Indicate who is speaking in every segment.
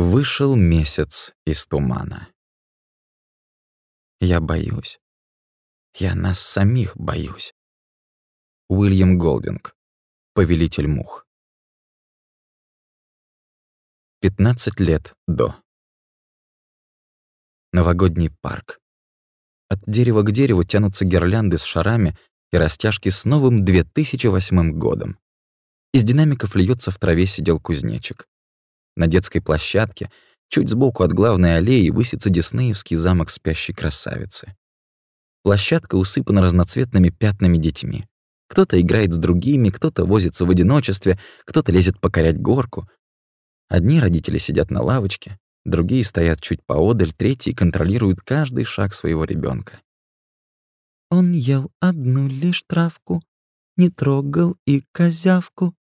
Speaker 1: Вышел месяц из тумана. Я боюсь. Я нас самих боюсь. Уильям Голдинг. Повелитель мух. 15 лет до. Новогодний парк. От дерева к дереву тянутся гирлянды с шарами и растяжки с новым 2008 годом. Из динамиков льется в траве сидел кузнечик. На детской площадке, чуть сбоку от главной аллеи, высится Диснеевский замок спящей красавицы. Площадка усыпана разноцветными пятнами детьми. Кто-то играет с другими, кто-то возится в одиночестве, кто-то лезет покорять горку. Одни родители сидят на лавочке, другие стоят чуть поодаль, третьи контролируют каждый шаг своего ребенка.
Speaker 2: Он ел одну лишь травку, не трогал и козявку.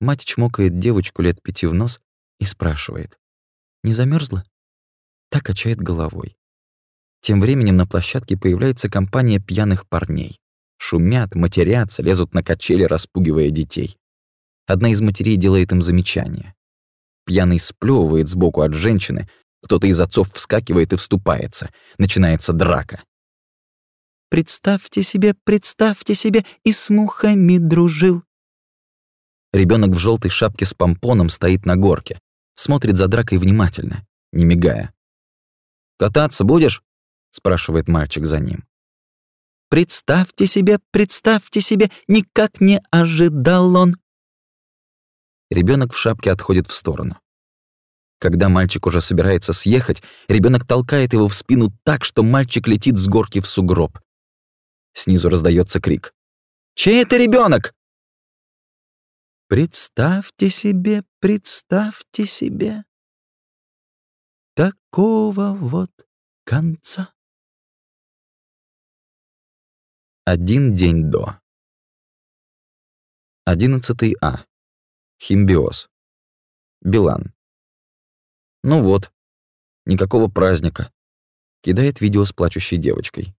Speaker 1: Мать чмокает девочку лет пяти в нос и спрашивает. «Не замерзла? Так качает головой. Тем временем на площадке появляется компания пьяных парней. Шумят, матерятся, лезут на качели, распугивая детей. Одна из матерей делает им замечание. Пьяный сплёвывает сбоку от женщины, кто-то из отцов вскакивает и вступается. Начинается драка.
Speaker 2: «Представьте себе, представьте себе, и с мухами дружил».
Speaker 1: Ребенок в желтой шапке с помпоном стоит на горке, смотрит за дракой внимательно, не мигая. «Кататься будешь?» — спрашивает мальчик за ним.
Speaker 2: «Представьте себе, представьте себе, никак не ожидал он».
Speaker 1: Ребенок в шапке отходит в сторону. Когда мальчик уже собирается съехать, ребенок толкает его в спину так, что мальчик летит с горки в сугроб. Снизу раздается крик. «Чей это ребенок?
Speaker 2: Представьте себе, представьте себе такого вот конца.
Speaker 1: Один день до. 11 А. Химбиоз. Билан. Ну вот, никакого праздника. Кидает видео с плачущей девочкой.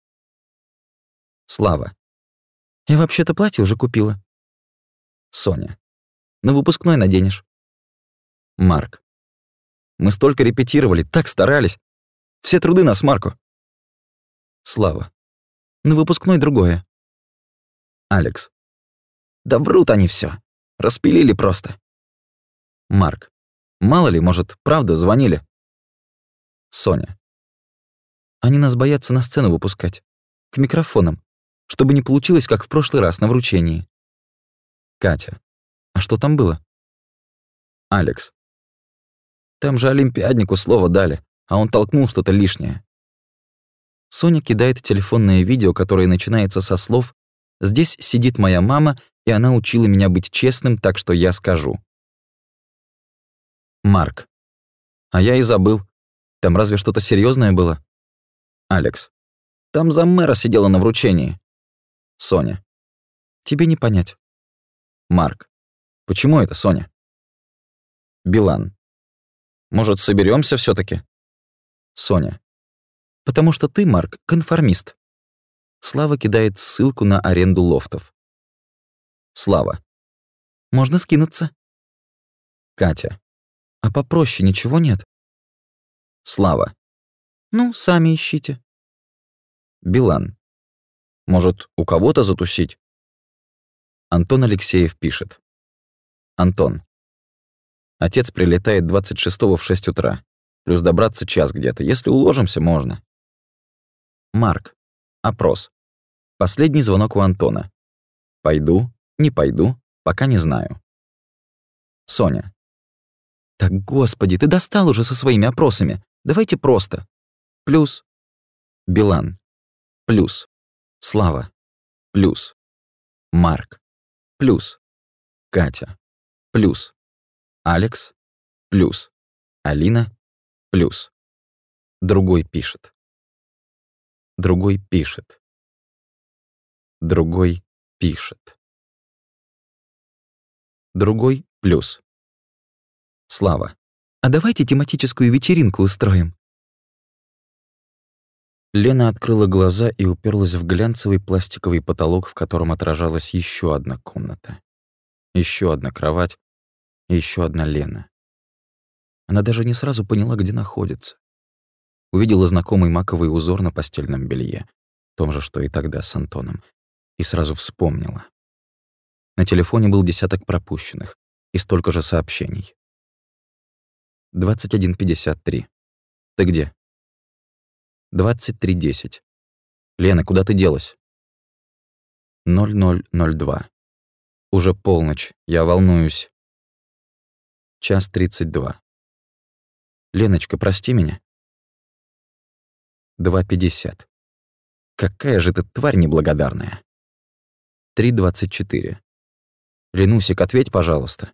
Speaker 1: Слава.
Speaker 2: Я вообще-то платье уже купила.
Speaker 1: Соня. На выпускной наденешь. Марк. Мы столько репетировали, так старались. Все труды на смарку. Слава.
Speaker 2: На выпускной другое.
Speaker 1: Алекс. Да врут они все. Распилили просто. Марк. Мало ли, может, правда звонили. Соня.
Speaker 2: Они нас боятся на сцену выпускать. К микрофонам. Чтобы не получилось, как в прошлый раз на вручении.
Speaker 1: Катя.
Speaker 2: А что там было?
Speaker 1: Алекс. Там же олимпиаднику слово дали, а он толкнул что-то лишнее.
Speaker 2: Соня кидает телефонное видео, которое начинается со слов «Здесь сидит моя мама, и она учила меня быть честным, так что я скажу».
Speaker 1: Марк. А я и забыл. Там разве что-то серьезное было? Алекс. Там за мэра сидела на вручении. Соня.
Speaker 2: Тебе не понять.
Speaker 1: Марк. Почему это, Соня? Билан. Может, соберемся все таки Соня.
Speaker 2: Потому что ты, Марк, конформист. Слава кидает ссылку на аренду лофтов.
Speaker 1: Слава.
Speaker 2: Можно скинуться.
Speaker 1: Катя.
Speaker 2: А попроще ничего нет?
Speaker 1: Слава.
Speaker 2: Ну, сами ищите.
Speaker 1: Билан. Может, у кого-то затусить? Антон Алексеев пишет. Антон. Отец прилетает 26-го в 6 утра. Плюс добраться час где-то. Если уложимся, можно. Марк. Опрос. Последний звонок у Антона. Пойду, не пойду, пока не знаю. Соня.
Speaker 2: Так, господи, ты достал уже со своими опросами. Давайте просто. Плюс.
Speaker 1: Билан. Плюс. Слава. Плюс. Марк. Плюс. Катя плюс. Алекс, плюс. Алина, плюс. Другой пишет. Другой пишет. Другой пишет. Другой плюс. Слава.
Speaker 2: А давайте тематическую вечеринку устроим.
Speaker 1: Лена открыла глаза и уперлась в глянцевый пластиковый потолок, в котором отражалась еще одна комната. еще одна кровать, и еще одна Лена. Она даже не сразу поняла, где находится. Увидела знакомый маковый узор на постельном белье, том же, что и тогда с Антоном, и сразу вспомнила. На телефоне был десяток пропущенных и столько же сообщений. 21.53. Ты где? 23.10. Лена, куда ты делась? 0002. Уже полночь, я волнуюсь. Час 32. Леночка, прости меня. 2.50. Какая же ты тварь неблагодарная. 3.24. Ленусик, ответь, пожалуйста.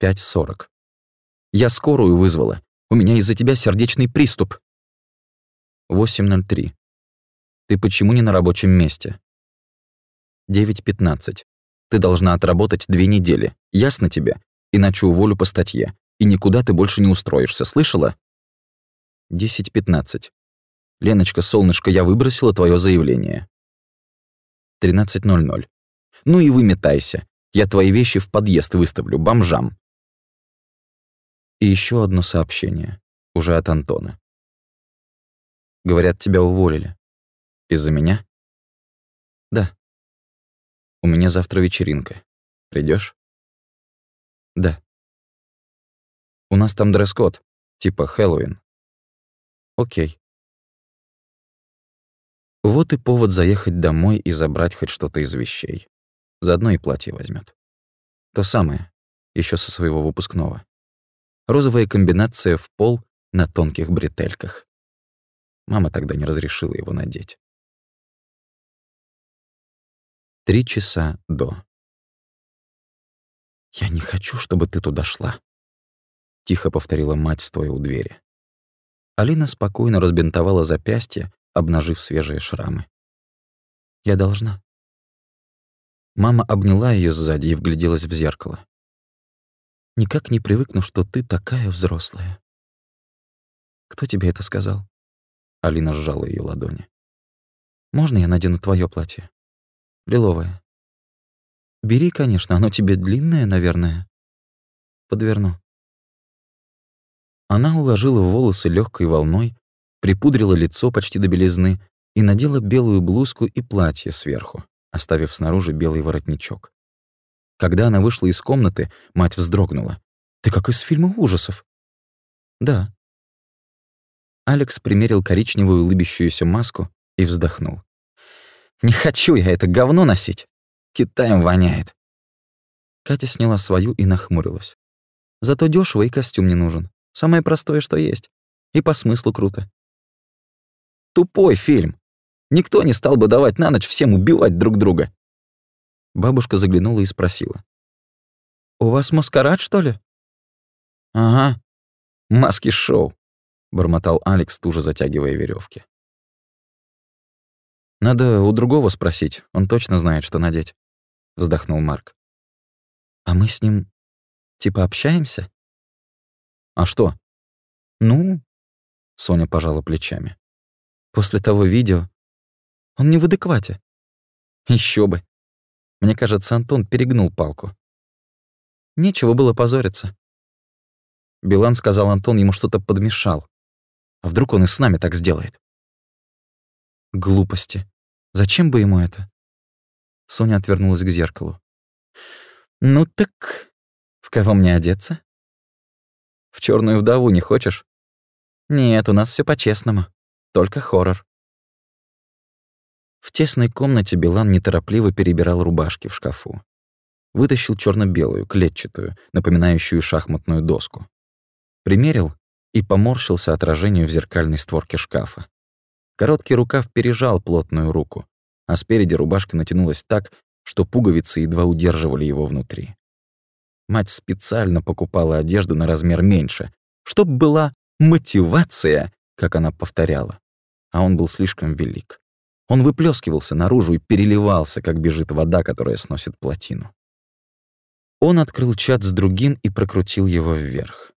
Speaker 1: 5.40. Я скорую вызвала. У меня из-за тебя сердечный приступ. 8.03. Ты почему не на рабочем месте? 9.15. Ты должна отработать две недели. Ясно тебе? Иначе уволю по статье. И никуда ты больше не устроишься, слышала? 10.15. Леночка, солнышко, я выбросила твое заявление. 13.00. Ну и выметайся. Я твои вещи в подъезд выставлю, бомжам. И еще одно сообщение, уже от Антона. Говорят, тебя уволили. Из-за меня? Да. У меня завтра вечеринка. Придешь? Да. У нас там дресс-код, типа Хэллоуин. Окей. Вот и повод заехать домой и забрать хоть что-то из вещей. Заодно и платье возьмет. То самое, еще со своего выпускного. Розовая комбинация в пол на тонких бретельках. Мама тогда не разрешила его надеть. Три часа до. «Я не хочу, чтобы ты туда шла», — тихо повторила мать, стоя у двери. Алина спокойно разбинтовала запястье, обнажив свежие шрамы. «Я должна». Мама обняла ее сзади и вгляделась в зеркало. «Никак не привыкну, что ты такая взрослая». «Кто тебе это сказал?» Алина сжала ее ладони. «Можно я надену твое платье? Лиловое. Бери, конечно, оно тебе длинное, наверное. Подверну». Она уложила волосы легкой волной, припудрила лицо почти до белизны и надела белую блузку и платье сверху, оставив снаружи белый воротничок. Когда она вышла из комнаты, мать вздрогнула. «Ты как из фильма ужасов». «Да», Алекс примерил коричневую улыбящуюся маску и вздохнул. «Не хочу я это говно носить. Китаем воняет». Катя сняла свою и нахмурилась. «Зато дешево и костюм не нужен. Самое простое, что есть. И по смыслу круто». «Тупой фильм. Никто не стал бы давать на ночь всем убивать друг друга». Бабушка заглянула и спросила. «У вас маскарад, что ли?» «Ага. Маски-шоу бормотал Алекс, туже затягивая веревки. Надо у другого спросить, он точно знает, что надеть, вздохнул Марк. А мы с ним типа общаемся? А что? Ну, Соня пожала плечами. После того видео он не в адеквате. Еще бы. Мне кажется, Антон перегнул палку. Нечего было позориться. Билан сказал, Антон ему что-то подмешал. А вдруг он и с нами так сделает? Глупости. Зачем бы ему это? Соня отвернулась к зеркалу. Ну так, в кого мне одеться? В черную вдову не хочешь? Нет, у нас все по-честному. Только хоррор. В тесной комнате Билан неторопливо перебирал рубашки в шкафу. Вытащил черно белую клетчатую, напоминающую шахматную доску. Примерил и поморщился отражению в зеркальной створке шкафа. Короткий рукав пережал плотную руку, а спереди рубашка натянулась так, что пуговицы едва удерживали его внутри. Мать специально покупала одежду на размер меньше, чтоб была мотивация, как она повторяла. А он был слишком велик. Он выплескивался наружу и переливался, как бежит вода, которая сносит плотину. Он открыл чат с другим и прокрутил его вверх.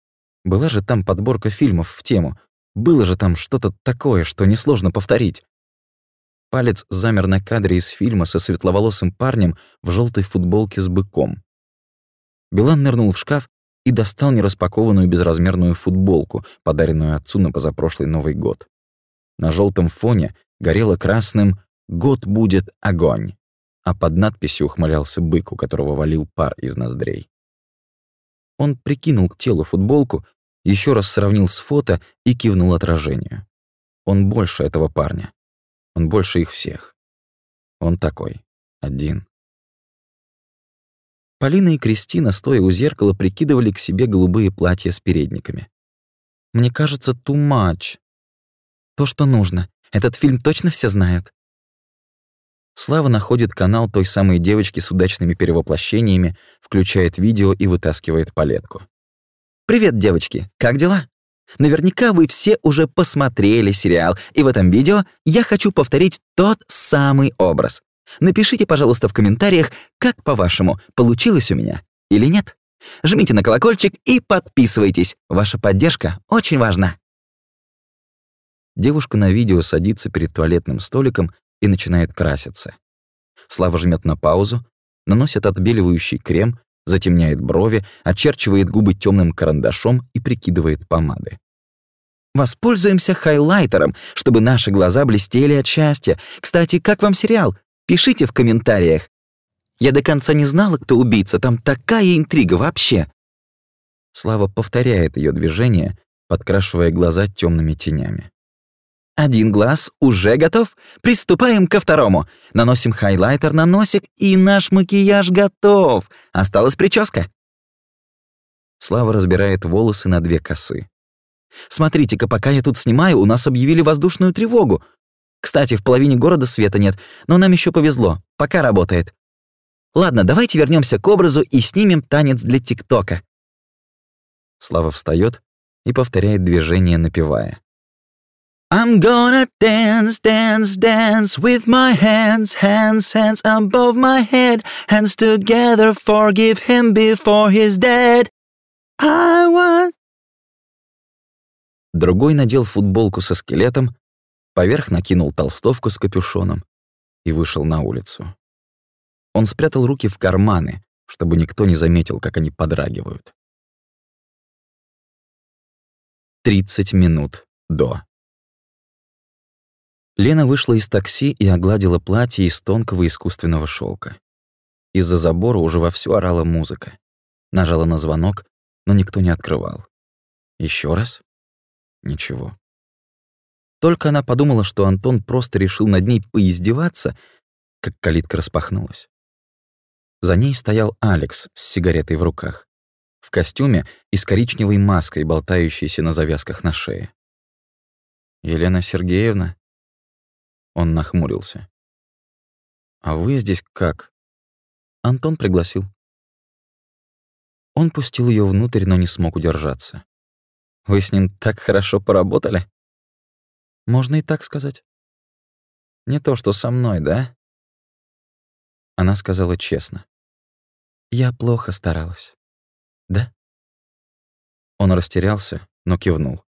Speaker 1: Была же там подборка фильмов в тему. Было же там что-то такое, что несложно повторить. Палец замер на кадре из фильма со светловолосым парнем в желтой футболке с быком. Билан нырнул в шкаф и достал нераспакованную безразмерную футболку, подаренную отцу на позапрошлый Новый год. На желтом фоне горело красным «Год будет огонь», а под надписью ухмылялся бык, у которого валил пар из ноздрей. Он прикинул к телу футболку, еще раз сравнил с фото и кивнул отражению. Он больше этого парня. Он больше их всех. Он такой. Один. Полина и Кристина, стоя у зеркала, прикидывали к себе голубые платья с передниками. «Мне кажется, too much». «То, что нужно. Этот фильм точно все знают». Слава находит канал той самой девочки с удачными перевоплощениями, включает видео и вытаскивает палетку. «Привет, девочки! Как дела?» Наверняка вы все уже посмотрели сериал, и в этом видео я хочу повторить тот самый образ. Напишите, пожалуйста, в комментариях, как, по-вашему, получилось у меня или нет. Жмите на колокольчик и подписывайтесь. Ваша поддержка очень важна. Девушка на видео садится перед туалетным столиком и начинает краситься. Слава жмет на паузу, наносит отбеливающий крем, затемняет брови, очерчивает губы темным карандашом и прикидывает помады. Воспользуемся хайлайтером, чтобы наши глаза блестели от счастья. Кстати, как вам сериал? Пишите в комментариях. Я до конца не знала, кто убийца, там такая интрига вообще. Слава повторяет ее движение, подкрашивая глаза темными тенями. Один глаз уже готов. Приступаем ко второму. Наносим хайлайтер на носик, и наш макияж готов. Осталась прическа. Слава разбирает волосы на две косы. Смотрите-ка, пока я тут снимаю, у нас объявили воздушную тревогу. Кстати, в половине города света нет, но нам еще повезло, пока работает. Ладно, давайте вернемся к образу и снимем танец для ТикТока. Слава встает и повторяет движение, напевая. I'm gonna dance, dance, dance with my hands, hands, hands above my head, hands together, forgive him before he's dead. I want... Другой надел футболку со скелетом, Поверх накинул толстовку с капюшоном и вышел на улицу. Он спрятал руки в карманы, чтобы никто не заметил, как они подрагивают. 30 минут до. Лена вышла из такси и огладила платье из тонкого искусственного шелка. Из-за забора уже вовсю орала музыка. Нажала на звонок, но никто не открывал. Еще раз? Ничего. Только она подумала, что Антон просто решил над ней поиздеваться, как калитка распахнулась. За ней стоял Алекс с сигаретой в руках, в костюме и с коричневой маской, болтающейся на завязках на шее. «Елена Сергеевна?» Он нахмурился. «А вы здесь как?» Антон пригласил. Он пустил ее внутрь, но не смог удержаться. «Вы с ним так хорошо поработали?» Можно и так сказать. Не то, что со мной, да? Она сказала честно. Я плохо старалась. Да? Он растерялся, но кивнул.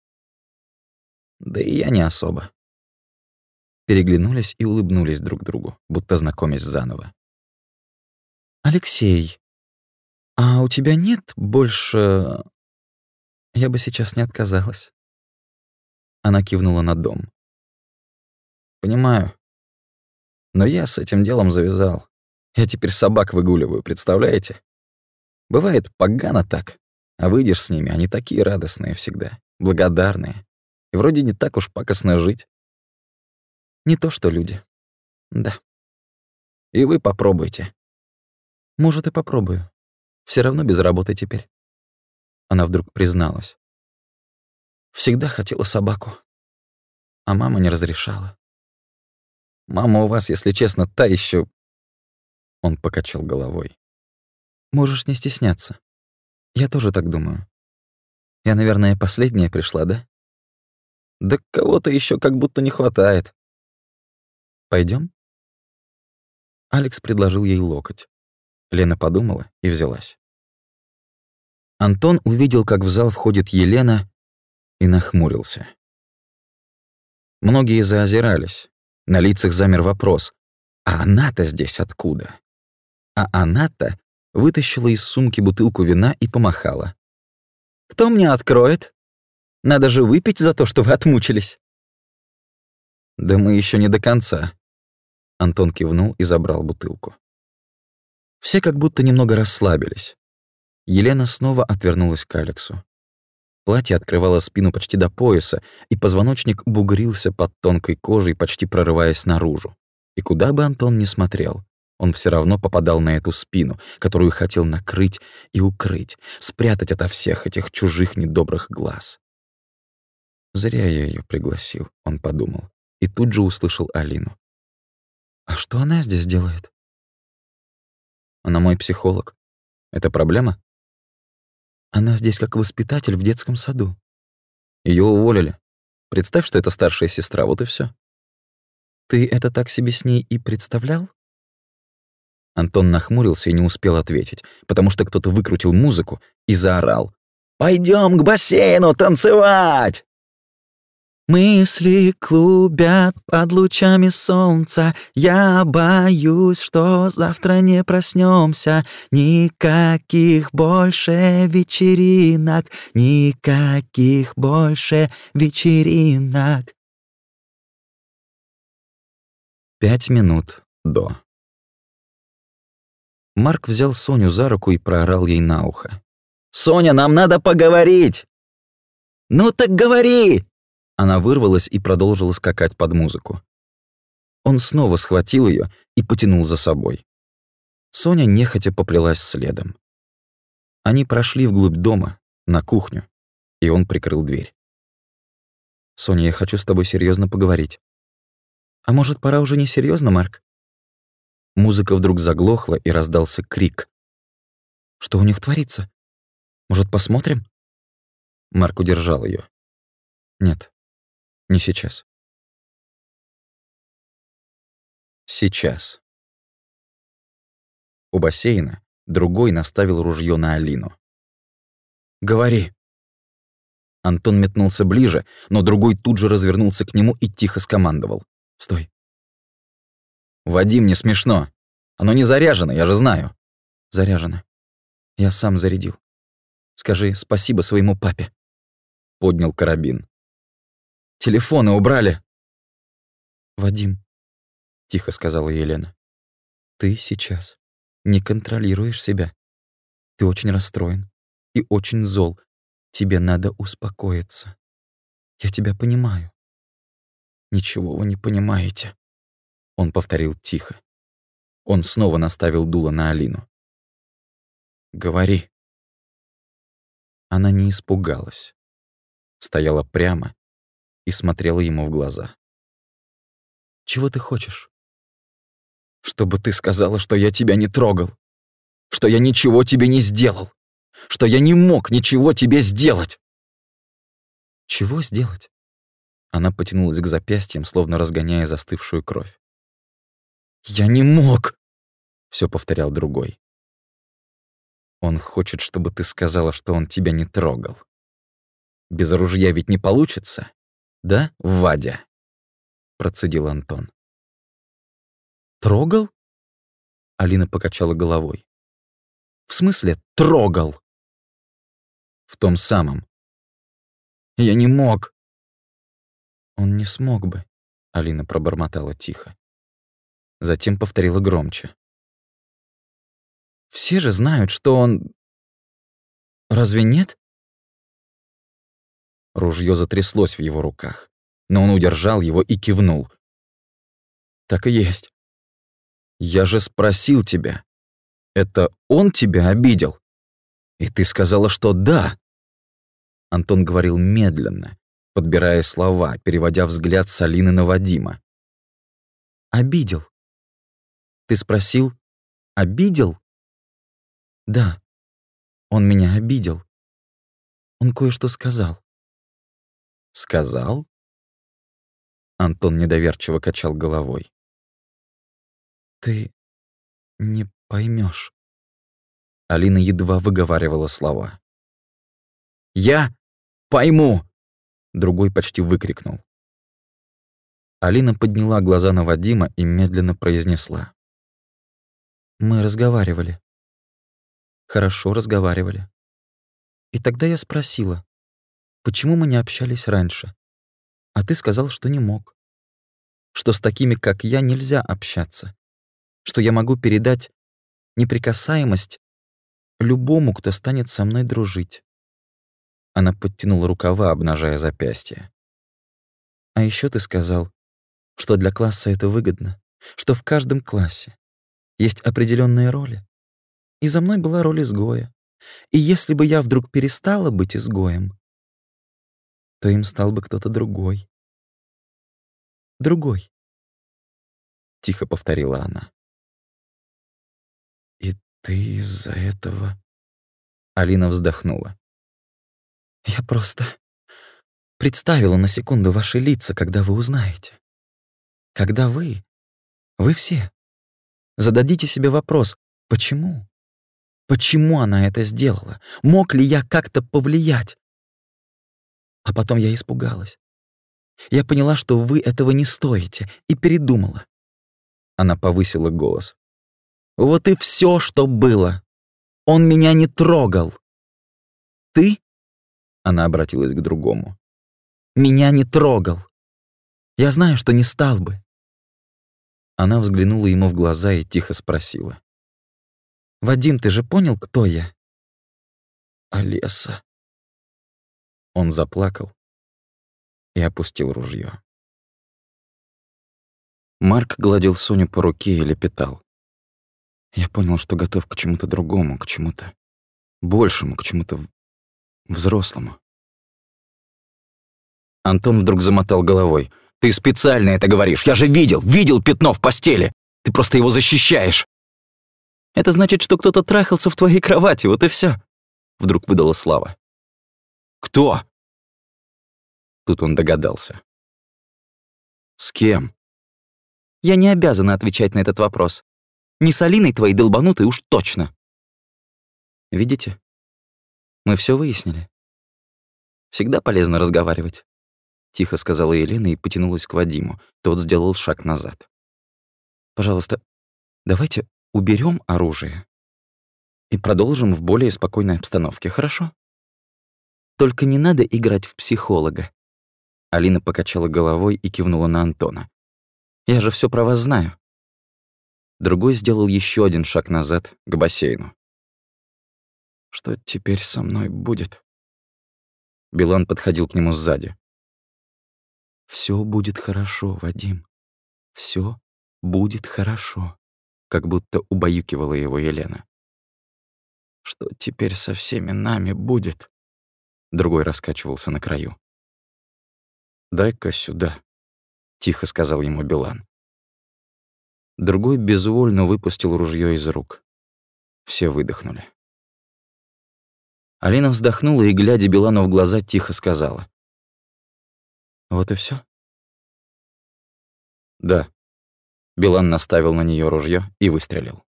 Speaker 1: Да и я не особо. Переглянулись и улыбнулись друг другу, будто знакомясь заново. «Алексей, а у тебя нет больше...» Я бы сейчас не отказалась. Она кивнула на дом. «Понимаю. Но я с этим делом завязал. Я теперь собак выгуливаю, представляете? Бывает погано так, а выйдешь с ними, они такие радостные всегда, благодарные. И вроде не так уж пакостно жить. Не то что люди. Да. И вы попробуйте. Может, и попробую. Все равно без работы теперь. Она вдруг призналась. Всегда хотела собаку. А мама не разрешала. Мама у вас, если честно, та еще. Он покачал головой. Можешь не стесняться. Я тоже так думаю. Я, наверное, последняя пришла, да? Да кого-то еще как будто не хватает. Пойдем? Алекс предложил ей локоть. Лена подумала и взялась. Антон увидел, как в зал входит Елена, и нахмурился. Многие заозирались. На лицах замер вопрос. А она-то здесь откуда? А она-то вытащила из сумки бутылку вина и помахала.
Speaker 2: Кто мне откроет? Надо же выпить за то, что вы отмучились».
Speaker 1: «Да мы еще не до конца». Антон кивнул и забрал бутылку. Все как будто немного расслабились. Елена снова отвернулась к Алексу. Платье открывало спину почти до пояса, и позвоночник бугрился под тонкой кожей, почти прорываясь наружу. И куда бы Антон ни смотрел, он все равно попадал на эту спину, которую хотел накрыть и укрыть, спрятать ото всех этих чужих недобрых глаз. Зря я ее пригласил, он подумал, и тут же услышал Алину.
Speaker 2: «А что она здесь делает?»
Speaker 1: «Она мой психолог. Это проблема?»
Speaker 2: Она здесь как воспитатель в детском саду.
Speaker 1: Ее уволили. Представь, что это старшая сестра, вот и все.
Speaker 2: Ты это так себе с ней и представлял?
Speaker 1: Антон нахмурился и не успел ответить, потому что кто-то выкрутил музыку и заорал. «Пойдем к бассейну танцевать!»
Speaker 2: Мысли клубят под лучами солнца. Я боюсь, что завтра не проснемся. Никаких больше вечеринок, никаких больше вечеринок.
Speaker 1: Пять минут до. Марк взял Соню за руку и проорал ей на ухо.
Speaker 2: «Соня, нам надо поговорить!» «Ну так говори!»
Speaker 1: Она вырвалась и продолжила скакать под музыку. Он снова схватил ее и потянул за собой. Соня нехотя поплелась следом. Они прошли вглубь дома, на кухню, и он прикрыл дверь. «Соня, я хочу с тобой серьезно поговорить».
Speaker 2: «А может, пора уже не серьезно, Марк?»
Speaker 1: Музыка вдруг заглохла, и раздался крик.
Speaker 2: «Что у них творится? Может, посмотрим?»
Speaker 1: Марк удержал ее. «Нет, не сейчас. Сейчас. У бассейна другой наставил ружье на Алину.
Speaker 2: «Говори».
Speaker 1: Антон метнулся ближе, но другой тут же развернулся к нему и тихо скомандовал. «Стой». «Вадим, не смешно. Оно не заряжено, я же знаю».
Speaker 2: «Заряжено. Я сам зарядил. Скажи спасибо своему папе».
Speaker 1: Поднял карабин. Телефоны убрали.
Speaker 2: Вадим, тихо сказала Елена. Ты сейчас не контролируешь себя. Ты очень расстроен и очень зол. Тебе надо успокоиться. Я тебя понимаю.
Speaker 1: Ничего вы не понимаете. Он повторил тихо. Он снова наставил дуло на Алину. «Говори». Она не испугалась. Стояла прямо и смотрела ему в глаза.
Speaker 2: «Чего ты хочешь?»
Speaker 1: «Чтобы ты сказала, что я тебя не трогал, что я ничего тебе не сделал, что я не мог ничего тебе сделать!»
Speaker 2: «Чего сделать?»
Speaker 1: Она потянулась к запястьям, словно разгоняя застывшую кровь. «Я не мог!» — все повторял другой. «Он хочет, чтобы ты сказала, что он тебя не трогал. Без ружья ведь не получится. Да, Вадя?» Процедил Антон.
Speaker 2: «Трогал?»
Speaker 1: Алина покачала головой.
Speaker 2: «В смысле трогал?»
Speaker 1: «В том самом. Я не мог».
Speaker 2: «Он не смог бы», — Алина пробормотала тихо. Затем повторила громче. «Все же знают, что он... Разве нет?»
Speaker 1: Ружье затряслось в его руках, но он удержал его и кивнул. «Так и есть. Я же спросил тебя. Это он тебя обидел? И ты сказала, что да». Антон говорил медленно, подбирая слова, переводя взгляд с Алины на Вадима.
Speaker 2: «Обидел. Ты спросил, обидел?» «Да, он меня обидел. Он кое-что сказал.
Speaker 1: «Сказал?» Антон недоверчиво качал головой.
Speaker 2: «Ты не поймешь.
Speaker 1: Алина едва выговаривала слова. «Я пойму!» Другой почти выкрикнул. Алина подняла глаза на Вадима и медленно произнесла.
Speaker 2: «Мы разговаривали. Хорошо разговаривали. И тогда я спросила, почему мы не общались раньше? А ты сказал, что не мог. Что с такими, как я, нельзя общаться. Что я могу передать неприкасаемость любому, кто станет со мной дружить. Она подтянула рукава, обнажая запястье. А еще ты сказал, что для класса это выгодно, что в каждом классе есть определенные роли. И за мной была роль изгоя. И если бы я вдруг перестала быть изгоем, то им стал бы кто-то другой. Другой. Тихо повторила она. И ты из-за этого... Алина вздохнула. Я просто представила на секунду ваши лица, когда вы узнаете. Когда вы, вы все, зададите себе вопрос, почему? Почему она это сделала? Мог ли я как-то повлиять? А потом я испугалась. Я поняла, что вы этого не стоите, и передумала. Она повысила голос. Вот и все, что было. Он меня не трогал. Ты она обратилась к другому. «Меня не трогал. Я знаю, что не стал бы». Она взглянула ему в глаза и тихо спросила. «Вадим, ты же понял, кто я?» «Олеса». Он заплакал и опустил ружье. Марк гладил Соню по руке и лепетал. Я понял, что готов к чему-то другому, к чему-то большему, к чему-то взрослому. Антон вдруг замотал головой. «Ты специально это говоришь. Я же видел, видел пятно в постели. Ты просто его защищаешь». «Это значит, что кто-то трахался в твоей кровати, вот и все. Вдруг выдала Слава. «Кто?» Тут он догадался. «С кем?» «Я не обязана отвечать на этот вопрос. Не с Алиной твоей долбанутой уж точно». «Видите? Мы все выяснили. Всегда полезно разговаривать. Тихо сказала Елена и потянулась к Вадиму. Тот сделал шаг назад. Пожалуйста, давайте уберем оружие и продолжим в более спокойной обстановке, хорошо? Только не надо играть в психолога. Алина покачала головой и кивнула на Антона. Я же все про вас знаю. Другой сделал еще один шаг назад к бассейну. Что теперь со мной будет? Билан подходил к нему сзади. Все будет хорошо, Вадим. Все будет хорошо, как будто убаюкивала его Елена. Что теперь со всеми нами будет? Другой раскачивался на краю. «Дай-ка сюда», — тихо сказал ему Билан. Другой безвольно выпустил ружье из рук. Все выдохнули. Алина вздохнула и, глядя Билану в глаза, тихо сказала. «Вот и все. «Да». Билан наставил на нее ружье и выстрелил.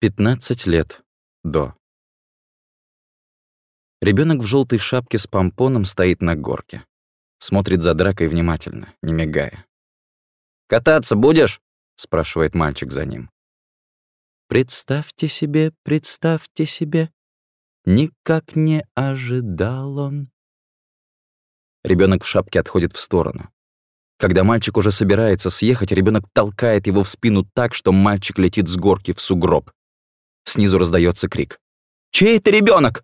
Speaker 2: Пятнадцать лет до. Ребенок в желтой шапке с помпоном стоит на горке. Смотрит за дракой внимательно, не мигая. «Кататься будешь?» — спрашивает мальчик за ним. Представьте себе, представьте себе, никак не ожидал он. Ребенок в шапке отходит в сторону. Когда мальчик уже собирается съехать, ребенок толкает его в спину так, что мальчик летит с горки в сугроб. Снизу раздается крик. «Чей это ребенок?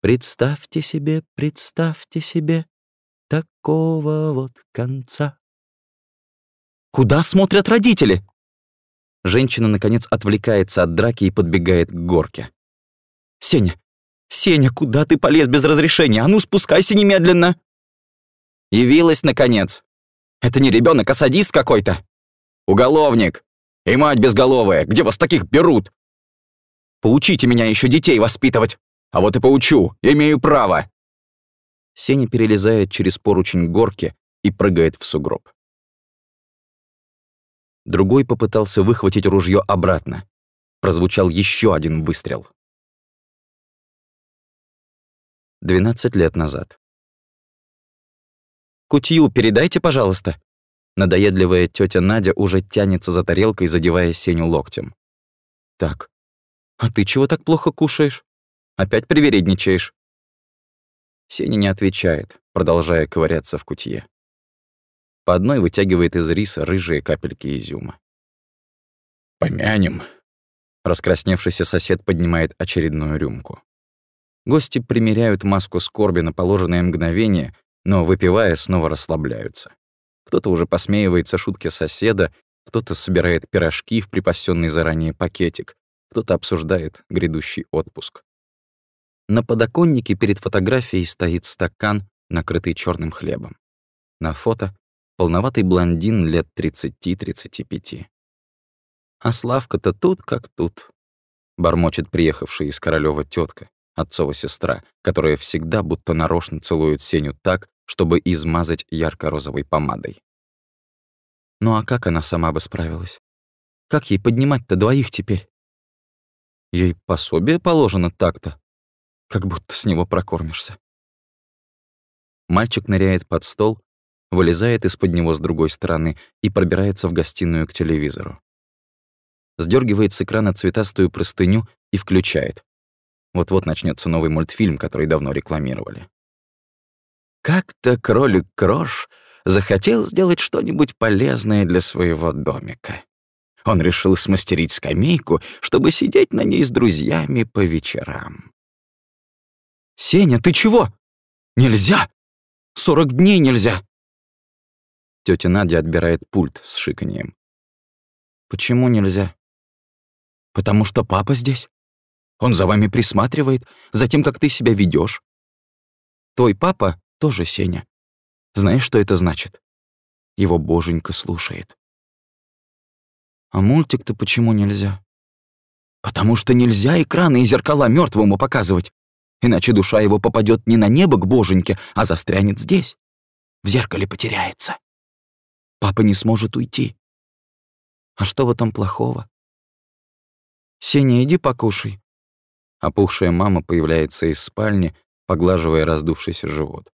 Speaker 2: Представьте себе, представьте себе такого вот конца. Куда смотрят родители? Женщина, наконец, отвлекается от драки и подбегает к горке. «Сеня! Сеня, куда ты полез без разрешения? А ну, спускайся немедленно!» Явилась, наконец. Это не ребенок, а садист какой-то. Уголовник. И мать безголовая. Где вас таких берут? Поучите меня еще детей воспитывать. А вот и поучу. Имею право. Сеня перелезает через поручень горки и прыгает в сугроб. Другой попытался выхватить ружье обратно. Прозвучал еще один выстрел. 12 лет назад. «Кутью передайте, пожалуйста». Надоедливая тетя Надя уже тянется за тарелкой, задевая Сеню локтем. «Так, «А ты чего так плохо кушаешь? Опять привередничаешь?» Сеня не отвечает, продолжая ковыряться в кутье. По одной вытягивает из риса рыжие капельки изюма. «Помянем». Раскрасневшийся сосед поднимает очередную рюмку. Гости примеряют маску скорби на положенное мгновение, но, выпивая, снова расслабляются. Кто-то уже посмеивается шутки соседа, кто-то собирает пирожки в припасенный заранее пакетик, кто-то обсуждает грядущий отпуск. На подоконнике перед фотографией стоит стакан, накрытый черным хлебом. На фото — полноватый блондин лет 30-35. А Славка-то тут как тут, бормочет приехавшая из Королёва тетка, отцова сестра, которая всегда будто нарочно целует Сеню так, чтобы измазать ярко-розовой помадой. Ну а как она сама бы справилась? Как ей поднимать-то двоих теперь? Ей пособие положено так-то, как будто с него прокормишься. Мальчик ныряет под стол, вылезает из-под него с другой стороны и пробирается в гостиную к телевизору сдергивает с экрана цветастую простыню и включает. Вот-вот начнется новый мультфильм, который давно рекламировали. Как-то кролик Крош захотел сделать что-нибудь полезное для своего домика. Он решил смастерить скамейку, чтобы сидеть на ней с друзьями по вечерам. «Сеня, ты чего? Нельзя! Сорок дней нельзя!» Тётя Надя отбирает пульт с шиканьем. «Почему нельзя?» Потому что папа здесь. Он за вами присматривает, за тем, как ты себя ведешь. Твой папа тоже Сеня. Знаешь, что это значит? Его боженька слушает. А мультик-то почему нельзя? Потому что нельзя экраны и зеркала мертвому показывать. Иначе душа его попадет не на небо к боженьке, а застрянет здесь. В зеркале потеряется. Папа не сможет уйти. А что в этом плохого? «Сеня, иди покушай». Опухшая мама появляется из спальни, поглаживая раздувшийся живот.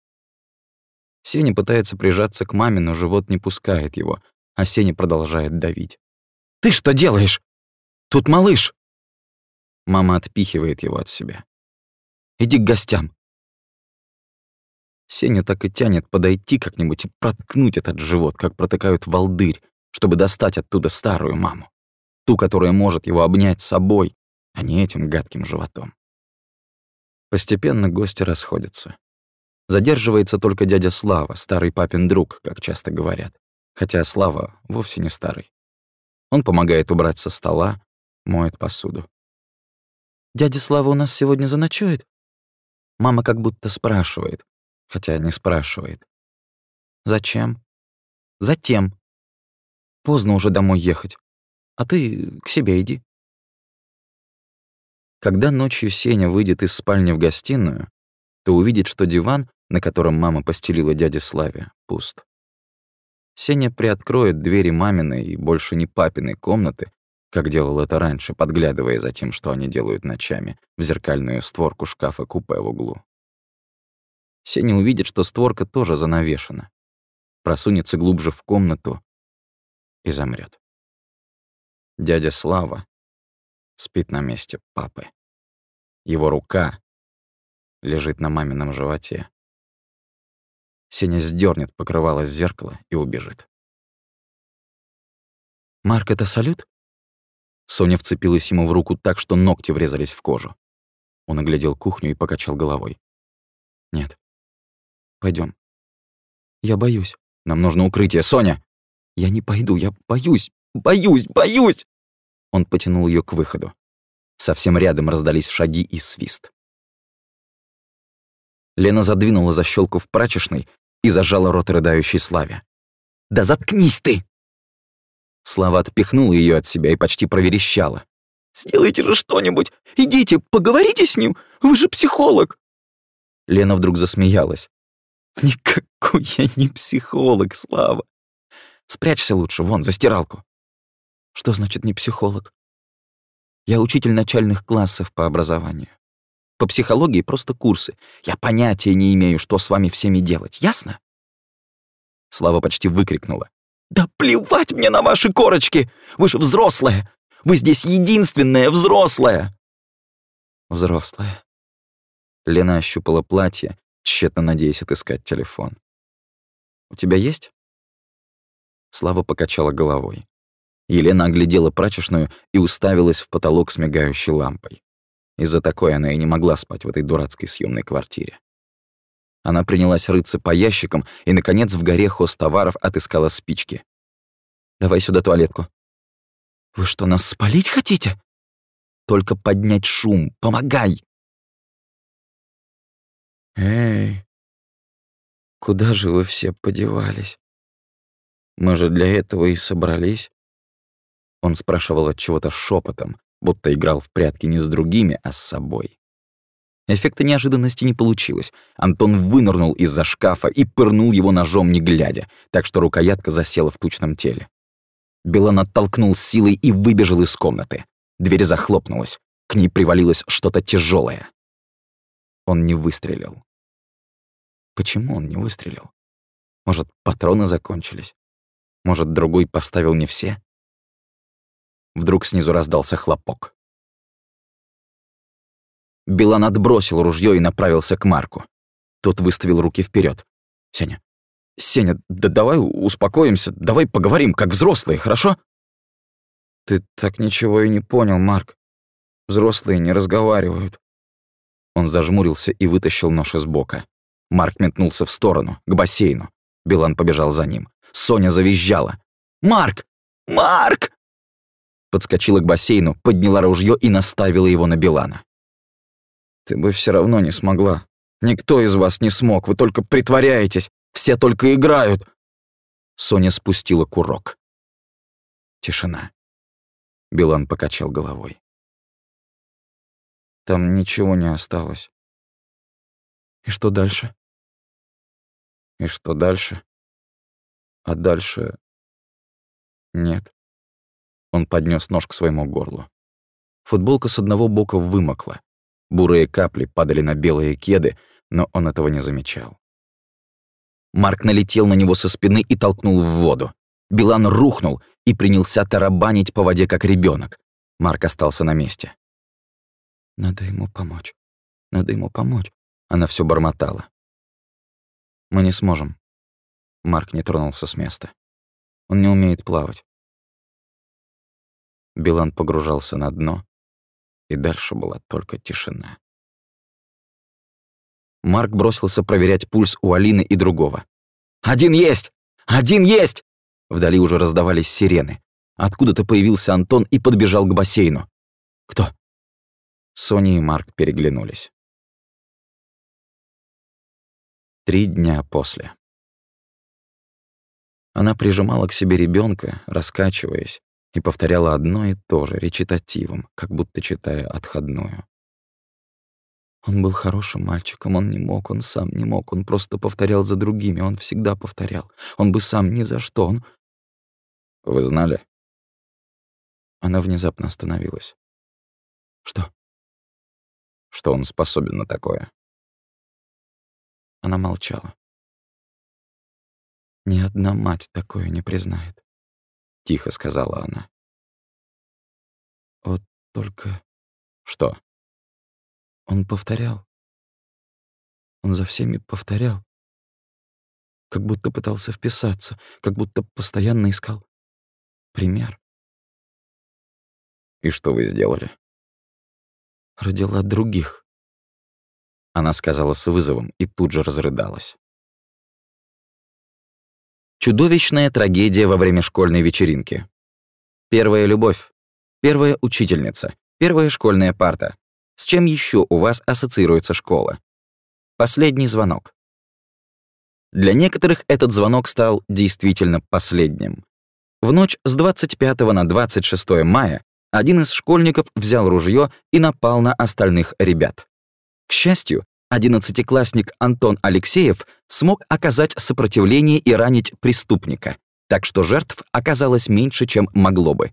Speaker 2: Сеня пытается прижаться к маме, но живот не пускает его, а Сеня продолжает давить. «Ты что делаешь? Тут малыш!» Мама отпихивает его от себя. «Иди к гостям». Сеня так и тянет подойти как-нибудь и проткнуть этот живот, как протыкают волдырь, чтобы достать оттуда старую маму ту, которая может его обнять собой, а не этим гадким животом. Постепенно гости расходятся. Задерживается только дядя Слава, старый папин друг, как часто говорят. Хотя Слава вовсе не старый. Он помогает убрать со стола, моет посуду. «Дядя Слава у нас сегодня заночует?» Мама как будто спрашивает, хотя не спрашивает. «Зачем?» «Затем. Поздно уже домой ехать. А ты к себе иди. Когда ночью Сеня выйдет из спальни в гостиную, то увидит, что диван, на котором мама постелила дяде Славе, пуст. Сеня приоткроет двери маминой и больше не папиной комнаты, как делал это раньше, подглядывая за тем, что они делают ночами, в зеркальную створку шкафа-купе в углу. Сеня увидит, что створка тоже занавешена, просунется глубже в комнату и замрет. Дядя Слава спит на месте папы. Его рука лежит на мамином животе. Сеня сдернет покрывало с зеркала и убежит. «Марк, это салют?» Соня вцепилась ему в руку так, что ногти врезались в кожу. Он оглядел кухню и покачал головой. «Нет. Пойдем. Я боюсь. Нам нужно укрытие, Соня!» «Я не пойду, я боюсь, боюсь, боюсь!» Он потянул ее к выходу. Совсем рядом раздались шаги и свист. Лена задвинула защелку в прачечной и зажала рот рыдающей Славе. «Да заткнись ты!» Слава отпихнула ее от себя и почти проверещала. «Сделайте же что-нибудь! Идите, поговорите с ним! Вы же психолог!» Лена вдруг засмеялась. «Никакой я не психолог, Слава! Спрячься лучше, вон, за стиралку!» Что значит не психолог? Я учитель начальных классов по образованию. По психологии просто курсы. Я понятия не имею, что с вами всеми делать, ясно? Слава почти выкрикнула. «Да плевать мне на ваши корочки! Вы же взрослая! Вы здесь единственная взрослая!
Speaker 1: Взрослая. Лена ощупала платье, тщетно надеясь отыскать телефон. «У тебя есть?» Слава покачала головой. Елена оглядела прачечную и уставилась в потолок с мигающей лампой. Из-за такой она и не могла спать в этой дурацкой съемной квартире. Она принялась рыться по ящикам и, наконец, в горе хозтоваров отыскала спички. «Давай сюда туалетку». «Вы что, нас спалить хотите?» «Только поднять шум. Помогай!» «Эй, куда же вы все подевались? Мы же для этого и собрались». Он спрашивал от чего-то шепотом, будто играл в прятки не с другими, а с собой. Эффекта неожиданности не получилось. Антон вынырнул из-за шкафа и пырнул его ножом не глядя, так что рукоятка засела в тучном теле. Билан оттолкнул силой и выбежал из комнаты. Дверь захлопнулась. К ней привалилось что-то тяжелое. Он не выстрелил. Почему он не выстрелил? Может, патроны закончились? Может, другой поставил не все? Вдруг снизу раздался хлопок. Билан отбросил ружье и направился к Марку. Тот выставил руки вперед. «Сеня, Сеня, да давай успокоимся, давай поговорим, как взрослые, хорошо?» «Ты так ничего и не понял, Марк. Взрослые не разговаривают». Он зажмурился и вытащил нож из бока. Марк метнулся в сторону, к бассейну. Билан побежал за ним. Соня завизжала. «Марк! Марк!» Подскочила к бассейну, подняла ружье и наставила его на Билана. «Ты бы все равно не смогла. Никто из вас не смог, вы только притворяетесь, все только играют». Соня спустила курок. Тишина. Билан покачал головой. Там ничего не осталось. И что дальше? И что дальше? А дальше... Нет. Он поднес нож к своему горлу. Футболка с одного бока вымокла. Бурые капли падали на белые кеды, но он этого не замечал. Марк налетел на него со спины и толкнул в воду. Билан рухнул и принялся тарабанить по воде, как ребенок. Марк остался на месте. «Надо ему помочь. Надо ему помочь». Она все бормотала. «Мы не сможем». Марк не тронулся с места. Он не умеет плавать. Билан погружался на дно, и дальше была только тишина. Марк бросился проверять пульс у Алины и другого. «Один есть! Один есть!» Вдали уже раздавались сирены. Откуда-то появился Антон и подбежал к бассейну. «Кто?» Соня и Марк переглянулись. Три дня после. Она прижимала к себе ребенка, раскачиваясь, и повторяла одно и то же речитативом, как будто читая отходную. Он был хорошим мальчиком, он не мог, он сам не мог, он просто повторял за другими, он всегда повторял. Он бы сам ни за что, он... Вы знали? Она внезапно остановилась. Что? Что он способен на такое? Она молчала. Ни одна мать такое не признает. — тихо сказала она. «Вот только...» «Что?» Он повторял. Он за всеми повторял. Как будто пытался вписаться, как будто постоянно искал пример. «И что вы сделали?» «Родила других». Она сказала с вызовом и тут же разрыдалась. Чудовищная трагедия во время школьной вечеринки. Первая любовь. Первая учительница. Первая школьная парта. С чем еще у вас ассоциируется школа? Последний звонок. Для некоторых этот звонок стал действительно последним. В ночь с 25 на 26 мая один из школьников взял ружье и напал на остальных ребят. К счастью, Одиннадцатиклассник Антон Алексеев смог оказать сопротивление и ранить преступника, так что жертв оказалось меньше, чем могло бы.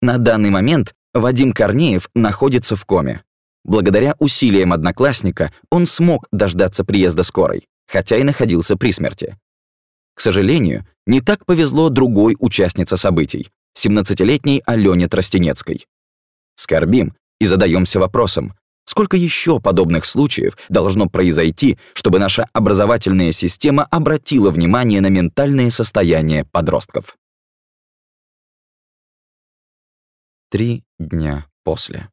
Speaker 1: На данный момент Вадим Корнеев находится в коме. Благодаря усилиям одноклассника он смог дождаться приезда скорой, хотя и находился при смерти. К сожалению, не так повезло другой участнице событий, 17-летней Алёне Тростенецкой. Скорбим,
Speaker 2: и задаемся вопросом, сколько еще подобных случаев должно произойти, чтобы наша образовательная система обратила внимание на ментальное состояние подростков.
Speaker 1: Три дня после.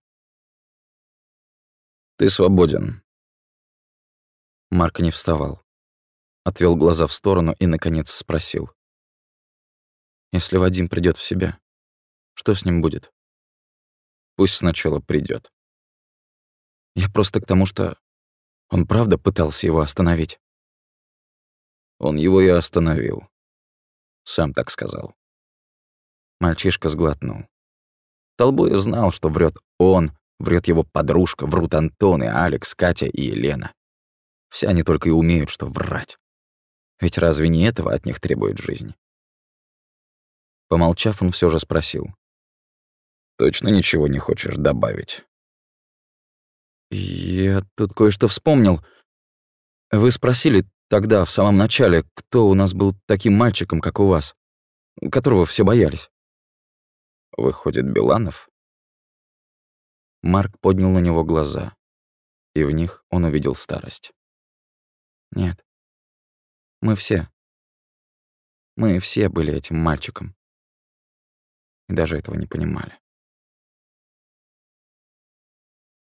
Speaker 2: «Ты свободен».
Speaker 1: Марк не вставал. Отвел глаза в сторону и, наконец, спросил. «Если Вадим придет в себя, что с ним будет?»
Speaker 2: «Пусть сначала придет.
Speaker 1: Я просто к тому, что он правда пытался его остановить.
Speaker 2: Он его и остановил. Сам так сказал.
Speaker 1: Мальчишка сглотнул.
Speaker 2: Толбоев знал, что врет он, врет его подружка, врут Антон и Алекс, Катя и Елена. Все они только и умеют, что врать. Ведь разве не этого от них требует жизнь? Помолчав, он все же спросил. «Точно ничего не хочешь добавить?»
Speaker 1: «Я тут кое-что вспомнил. Вы спросили тогда, в самом начале, кто у нас был таким мальчиком, как у вас, которого все боялись.
Speaker 2: Выходит, Биланов?
Speaker 1: Марк поднял на него глаза, и в них он увидел старость. Нет. Мы все. Мы все были этим мальчиком. И даже этого не понимали.